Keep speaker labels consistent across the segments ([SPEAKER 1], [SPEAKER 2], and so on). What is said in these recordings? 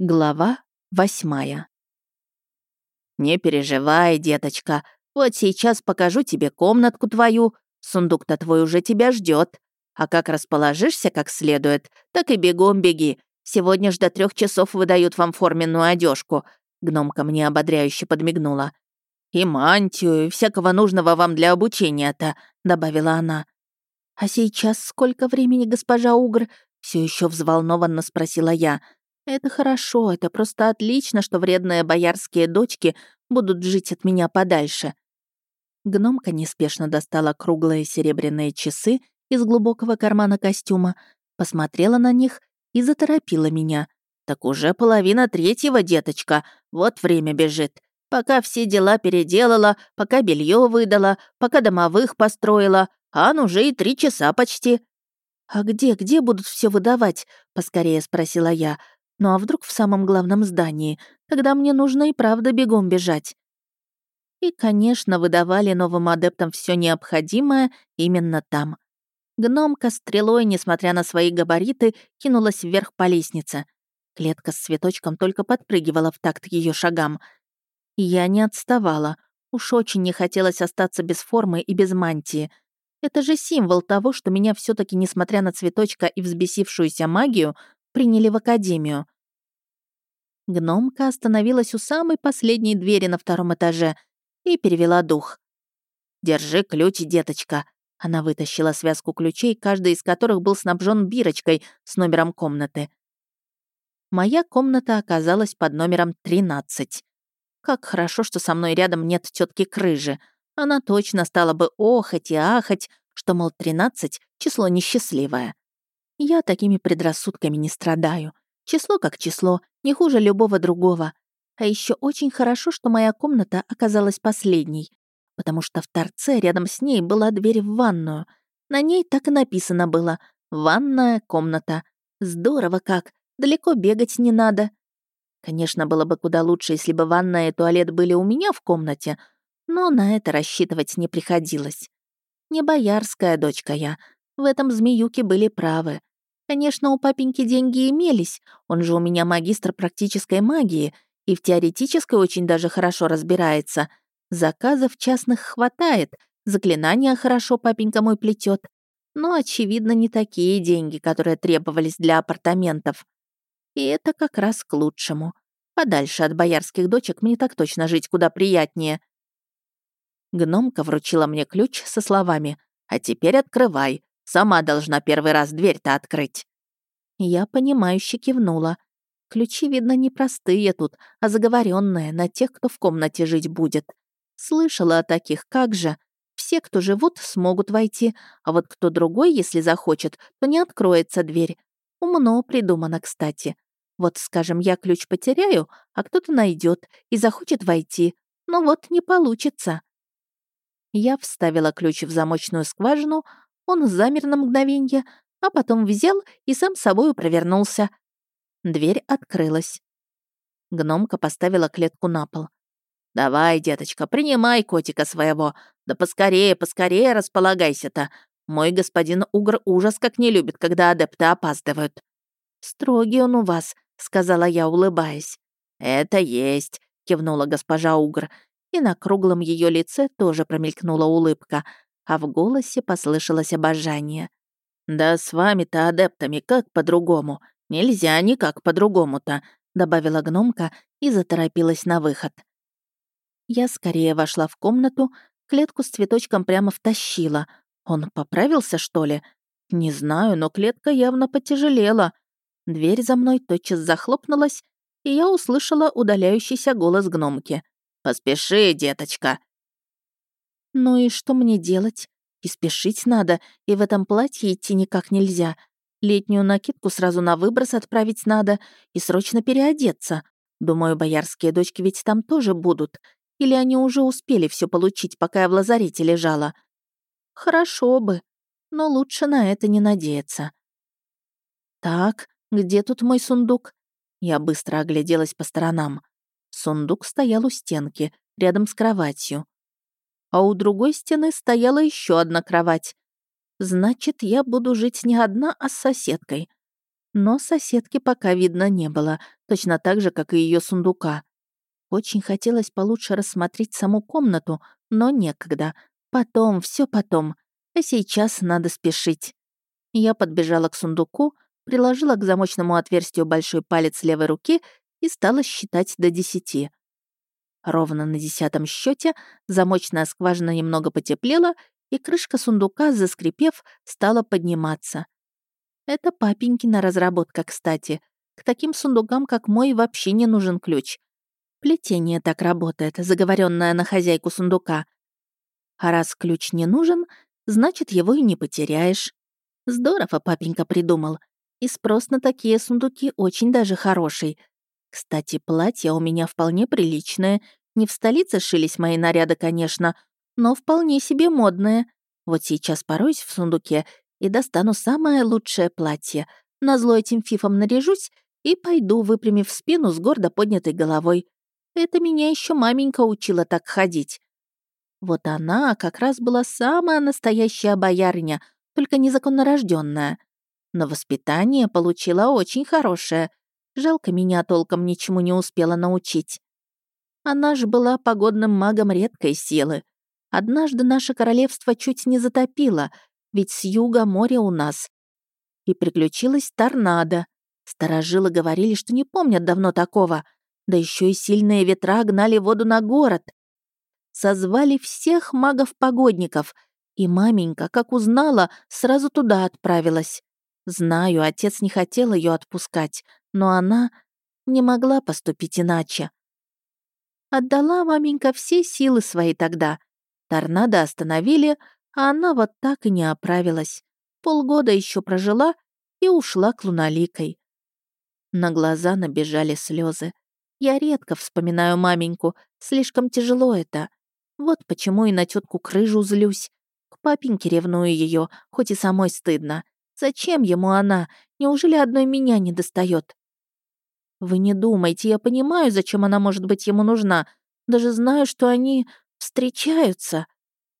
[SPEAKER 1] Глава восьмая. «Не переживай, деточка. Вот сейчас покажу тебе комнатку твою. Сундук-то твой уже тебя ждет. А как расположишься как следует, так и бегом беги. Сегодня ж до трех часов выдают вам форменную одежку. Гномка мне ободряюще подмигнула. «И мантию, и всякого нужного вам для обучения-то», — добавила она. «А сейчас сколько времени, госпожа Угр?» — все еще взволнованно спросила я. Это хорошо, это просто отлично, что вредные боярские дочки будут жить от меня подальше. Гномка неспешно достала круглые серебряные часы из глубокого кармана костюма, посмотрела на них и заторопила меня. «Так уже половина третьего, деточка, вот время бежит. Пока все дела переделала, пока белье выдала, пока домовых построила, а ну уже и три часа почти». «А где, где будут все выдавать?» — поскорее спросила я, ну а вдруг в самом главном здании? Тогда мне нужно и правда бегом бежать. И, конечно, выдавали новым адептам все необходимое именно там. Гномка стрелой, несмотря на свои габариты, кинулась вверх по лестнице. Клетка с цветочком только подпрыгивала в такт ее шагам. Я не отставала. Уж очень не хотелось остаться без формы и без мантии. Это же символ того, что меня все таки несмотря на цветочка и взбесившуюся магию, приняли в академию. Гномка остановилась у самой последней двери на втором этаже и перевела дух. «Держи ключ, деточка». Она вытащила связку ключей, каждый из которых был снабжен бирочкой с номером комнаты. Моя комната оказалась под номером 13. Как хорошо, что со мной рядом нет тетки Крыжи. Она точно стала бы охать и ахать, что, мол, 13 — число несчастливое. Я такими предрассудками не страдаю. Число как число, не хуже любого другого. А еще очень хорошо, что моя комната оказалась последней, потому что в торце рядом с ней была дверь в ванную. На ней так и написано было «Ванная комната». Здорово как, далеко бегать не надо. Конечно, было бы куда лучше, если бы ванная и туалет были у меня в комнате, но на это рассчитывать не приходилось. Не боярская дочка я, в этом змеюки были правы. Конечно, у папеньки деньги имелись, он же у меня магистр практической магии и в теоретической очень даже хорошо разбирается. Заказов частных хватает, заклинания хорошо папенька мой плетет. Но, очевидно, не такие деньги, которые требовались для апартаментов. И это как раз к лучшему. Подальше от боярских дочек мне так точно жить куда приятнее. Гномка вручила мне ключ со словами «А теперь открывай, Сама должна первый раз дверь-то открыть». Я понимающе кивнула. Ключи, видно, не простые тут, а заговоренные на тех, кто в комнате жить будет. Слышала о таких, как же. Все, кто живут, смогут войти, а вот кто другой, если захочет, то не откроется дверь. Умно придумано, кстати. Вот, скажем, я ключ потеряю, а кто-то найдет и захочет войти. Но вот не получится. Я вставила ключ в замочную скважину, он замер на мгновенье, а потом взял и сам собою провернулся. Дверь открылась. Гномка поставила клетку на пол. «Давай, деточка, принимай котика своего. Да поскорее, поскорее располагайся-то. Мой господин Угр ужас как не любит, когда адепты опаздывают». «Строгий он у вас», — сказала я, улыбаясь. «Это есть», — кивнула госпожа Угр, и на круглом ее лице тоже промелькнула улыбка, а в голосе послышалось обожание. «Да с вами-то, адептами, как по-другому? Нельзя никак по-другому-то», добавила гномка и заторопилась на выход. Я скорее вошла в комнату, клетку с цветочком прямо втащила. Он поправился, что ли? Не знаю, но клетка явно потяжелела. Дверь за мной тотчас захлопнулась, и я услышала удаляющийся голос гномки. «Поспеши, деточка!» Ну и что мне делать? И спешить надо, и в этом платье идти никак нельзя. Летнюю накидку сразу на выброс отправить надо и срочно переодеться. Думаю, боярские дочки ведь там тоже будут. Или они уже успели все получить, пока я в лазарете лежала. Хорошо бы, но лучше на это не надеяться. Так, где тут мой сундук? Я быстро огляделась по сторонам. Сундук стоял у стенки, рядом с кроватью а у другой стены стояла еще одна кровать. Значит, я буду жить не одна, а с соседкой. Но соседки пока видно не было, точно так же, как и ее сундука. Очень хотелось получше рассмотреть саму комнату, но некогда. Потом, все потом. А сейчас надо спешить. Я подбежала к сундуку, приложила к замочному отверстию большой палец левой руки и стала считать до десяти. Ровно на десятом счете замочная скважина немного потеплела, и крышка сундука, заскрипев, стала подниматься. Это папенькина разработка, кстати. К таким сундукам, как мой, вообще не нужен ключ. Плетение так работает, заговоренное на хозяйку сундука. А раз ключ не нужен, значит, его и не потеряешь. Здорово папенька придумал. И спрос на такие сундуки очень даже хороший. Кстати, платье у меня вполне приличное. Не в столице шились мои наряды, конечно, но вполне себе модные. Вот сейчас пороюсь в сундуке и достану самое лучшее платье. Назло этим фифом наряжусь и пойду, выпрямив спину с гордо поднятой головой. Это меня еще маменька учила так ходить. Вот она как раз была самая настоящая боярня, только незаконно рожденная. Но воспитание получила очень хорошее. Жалко, меня толком ничему не успела научить. Она же была погодным магом редкой силы. Однажды наше королевство чуть не затопило, ведь с юга море у нас. И приключилась торнадо. Старожилы говорили, что не помнят давно такого. Да еще и сильные ветра гнали воду на город. Созвали всех магов-погодников, и маменька, как узнала, сразу туда отправилась. Знаю, отец не хотел ее отпускать, но она не могла поступить иначе. Отдала маменька все силы свои тогда. Торнадо остановили, а она вот так и не оправилась. Полгода еще прожила и ушла к луналикой. На глаза набежали слезы. Я редко вспоминаю маменьку, слишком тяжело это. Вот почему и на тетку крыжу злюсь. К папеньке ревную ее, хоть и самой стыдно. Зачем ему она? Неужели одной меня не достает? Вы не думайте, я понимаю, зачем она может быть ему нужна. Даже знаю, что они встречаются.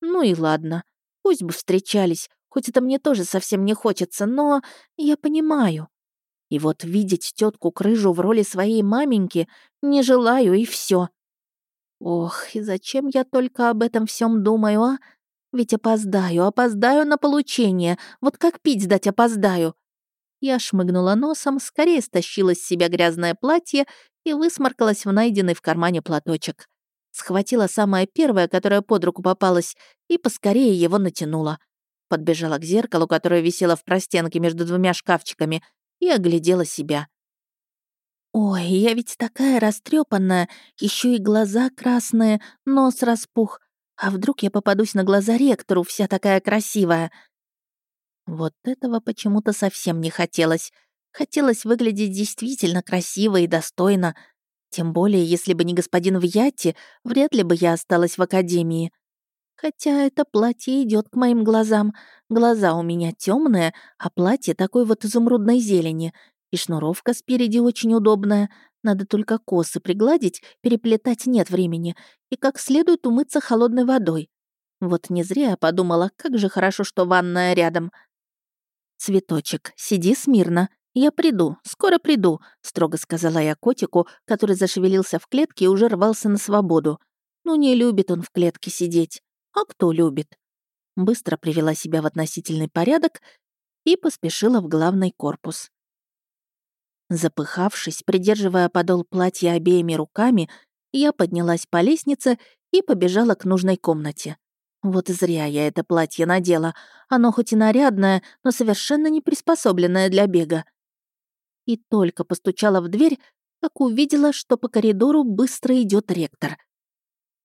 [SPEAKER 1] Ну и ладно, пусть бы встречались, хоть это мне тоже совсем не хочется, но я понимаю. И вот видеть тетку Крыжу в роли своей маменьки не желаю, и все. Ох, и зачем я только об этом всем думаю, а? Ведь опоздаю, опоздаю на получение. Вот как пить сдать опоздаю. Я шмыгнула носом, скорее стащила с себя грязное платье и высморкалась в найденный в кармане платочек. Схватила самое первое, которое под руку попалось, и поскорее его натянула. Подбежала к зеркалу, которое висело в простенке между двумя шкафчиками, и оглядела себя. Ой, я ведь такая растрепанная, еще и глаза красные, нос распух. А вдруг я попадусь на глаза ректору, вся такая красивая? Вот этого почему-то совсем не хотелось. Хотелось выглядеть действительно красиво и достойно. Тем более, если бы не господин Вьятти, вряд ли бы я осталась в академии. Хотя это платье идет к моим глазам. Глаза у меня темные, а платье такой вот изумрудной зелени. И шнуровка спереди очень удобная. Надо только косы пригладить, переплетать нет времени. И как следует умыться холодной водой. Вот не зря я подумала, как же хорошо, что ванная рядом. «Цветочек, сиди смирно. Я приду, скоро приду», — строго сказала я котику, который зашевелился в клетке и уже рвался на свободу. Ну, не любит он в клетке сидеть. А кто любит? Быстро привела себя в относительный порядок и поспешила в главный корпус. Запыхавшись, придерживая подол платья обеими руками, я поднялась по лестнице и побежала к нужной комнате. Вот зря я это платье надела. Оно хоть и нарядное, но совершенно не приспособленное для бега. И только постучала в дверь, как увидела, что по коридору быстро идет ректор —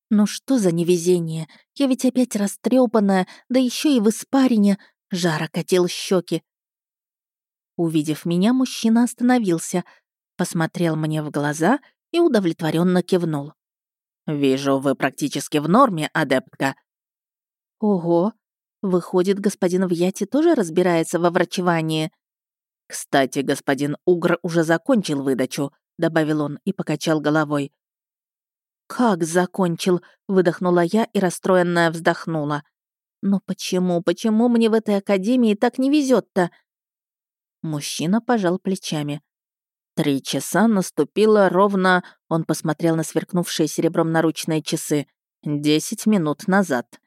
[SPEAKER 1] ну что за невезение? Я ведь опять растрепанная, да еще и в испарине. Жар окатил щеки. Увидев меня, мужчина остановился, посмотрел мне в глаза и удовлетворенно кивнул. «Вижу, вы практически в норме, адептка». «Ого, выходит, господин Вьяти тоже разбирается во врачевании». «Кстати, господин Угр уже закончил выдачу», — добавил он и покачал головой. «Как закончил?» — выдохнула я и расстроенная вздохнула. «Но почему, почему мне в этой академии так не везет то Мужчина пожал плечами. Три часа наступило ровно... Он посмотрел на сверкнувшие серебром наручные часы. Десять минут назад.